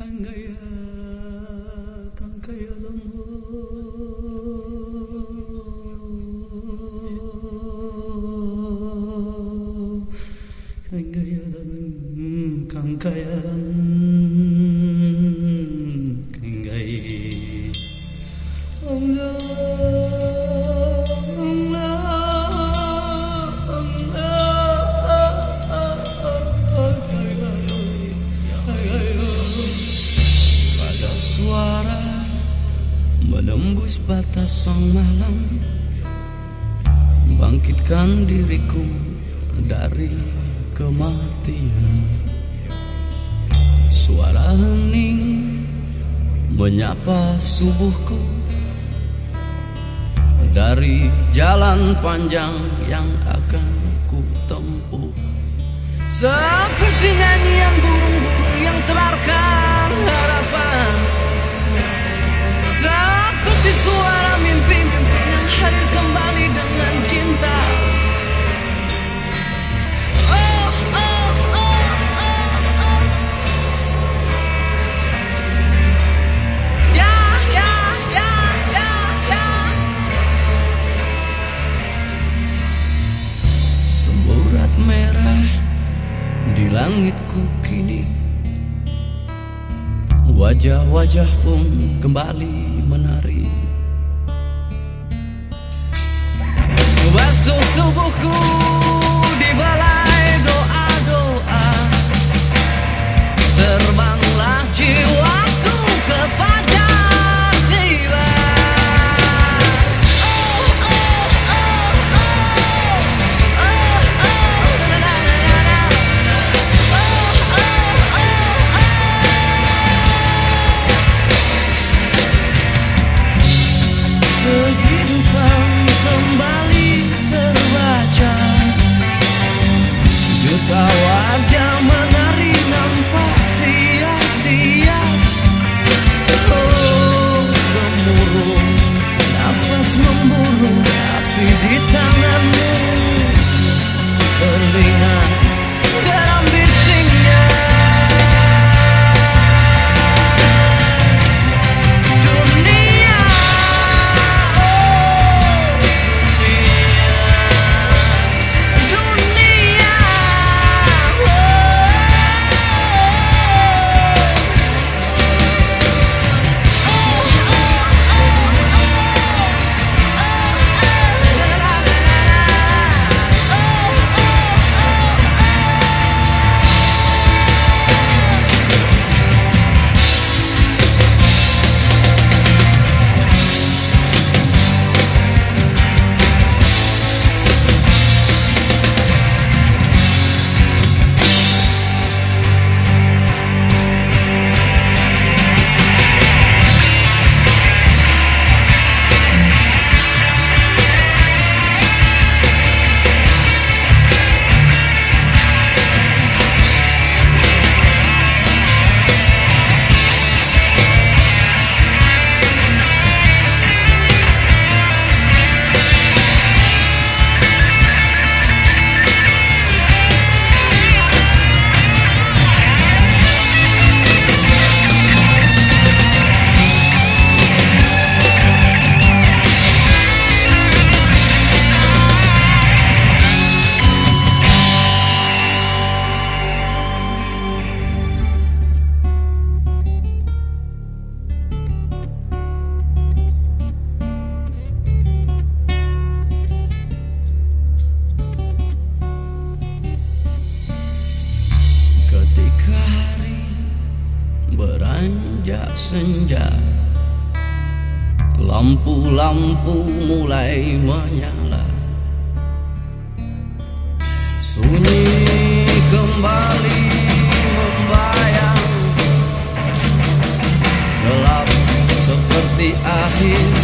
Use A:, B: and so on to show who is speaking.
A: Ang gaya, kang kaya mo. Kang kaya lang, kang. Batas sang malam. Bangkitkan diriku dari kematian. Suara hening menyapa subuhku. Dari jalan panjang yang akan ku tempuh Seperti nyanyian burung-burung yang telarkan langitku kini. Wajah-wajah pun kembali menari. Basuh tubuhku beranjak senja. Lampu-lampu mulai menyala. Sunyi kembali membayang. Gelap seperti akhir